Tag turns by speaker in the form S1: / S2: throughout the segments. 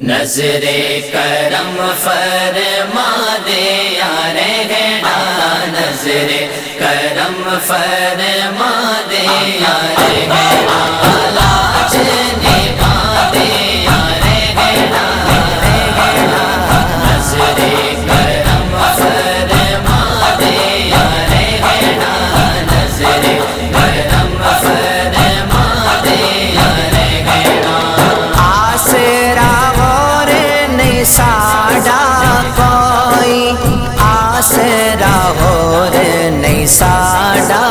S1: نظر کرم فرما دے یار گینا نظر کرم فرما دے یار
S2: ساڈا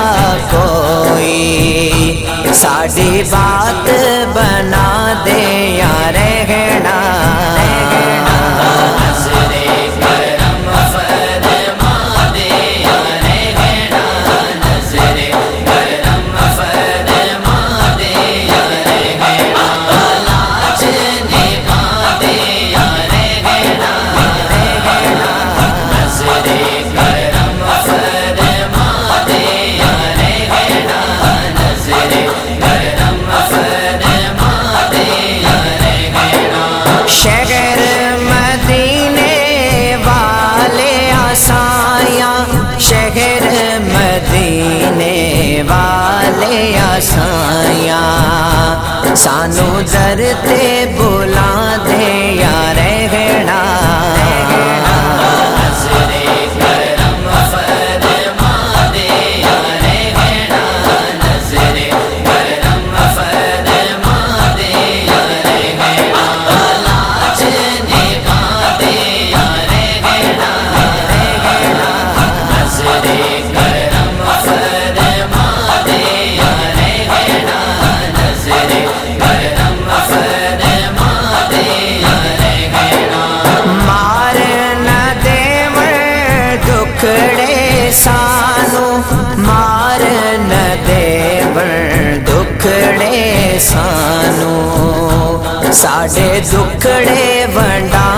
S2: کوئی ساڈی بات بنا دے یار آسایا سانو درتے سانو ساڈے دکھڑے ونڈا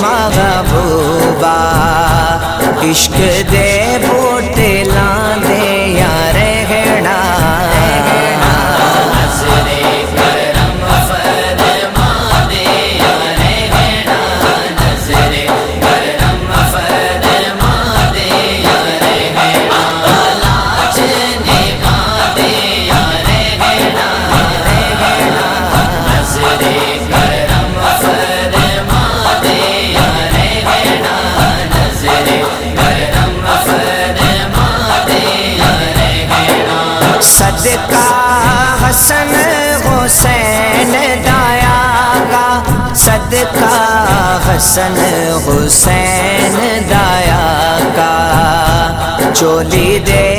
S2: محبوبہ عشق دے حسن حسین دایا گا صدقہ حسن حسین دایا گا چولی دے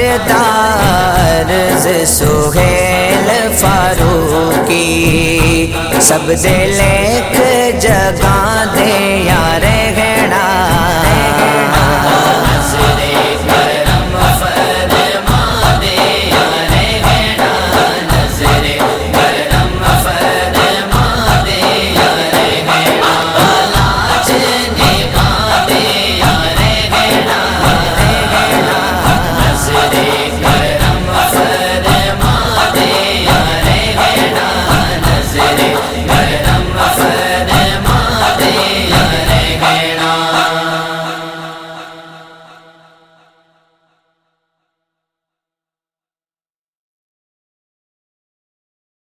S2: سردار سہیل فاروقی سب دل ایک جگہ